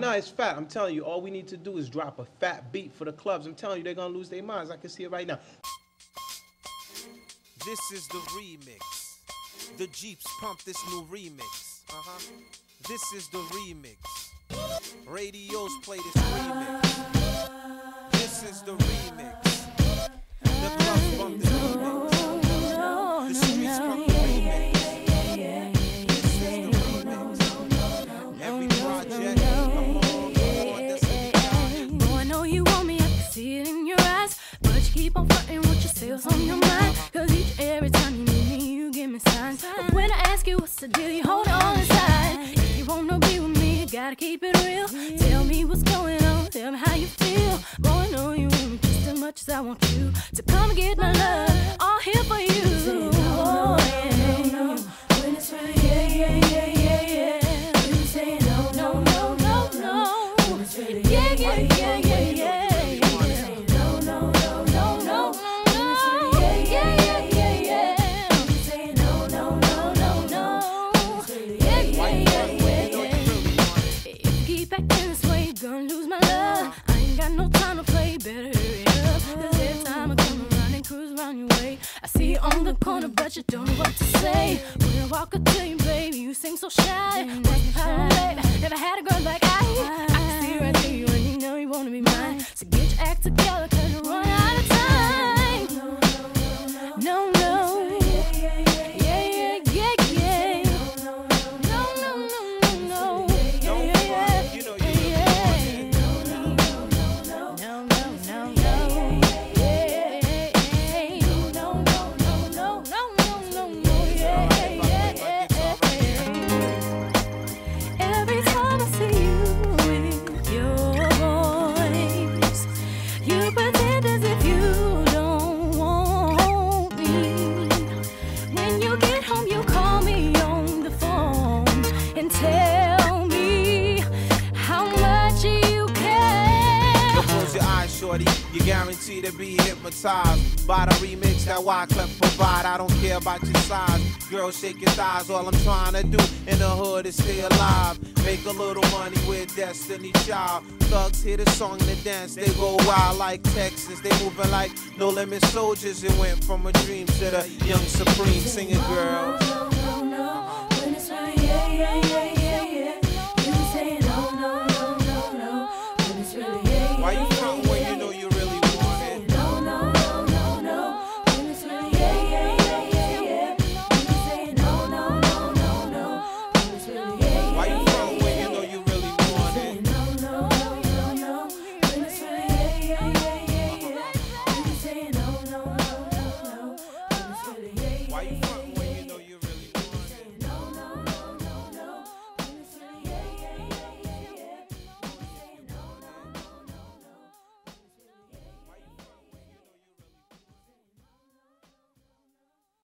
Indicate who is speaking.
Speaker 1: no, it's fat. I'm telling you, all we need to do is drop a fat beat for the clubs. I'm telling you, they're gonna lose their minds. I can see it right now.
Speaker 2: This is the remix. The Jeeps pump this new remix. Uh huh. This is the remix. Radios play this remix. This is the remix. The
Speaker 3: eyes. But you keep on flirting with yourselves on your mind. Cause each every time you meet me, you give me signs. But when I ask you what's the deal, you hold it all inside. If you wanna be with me, you gotta keep it real. Tell me what's going on, tell me how you feel. Boy, I know you want me just as much as I want you. To come and get my love, corner, but you don't know what to say. When I walk up to you, baby, you seem so shy. What's the? Never had a girl like I. I can see right through you, and you know you wanna be mine. So get your act together, cause you're running
Speaker 2: shorty. You're guaranteed to be hypnotized by the remix that Wyclef provide. I don't care about your size. Girl, shake your thighs. All I'm trying to do in the hood is stay alive. Make a little money with Destiny Child. Thugs hear the song and dance. They go wild like Texas. They moving like no limit soldiers. It went from a dream to the young supreme singing girls.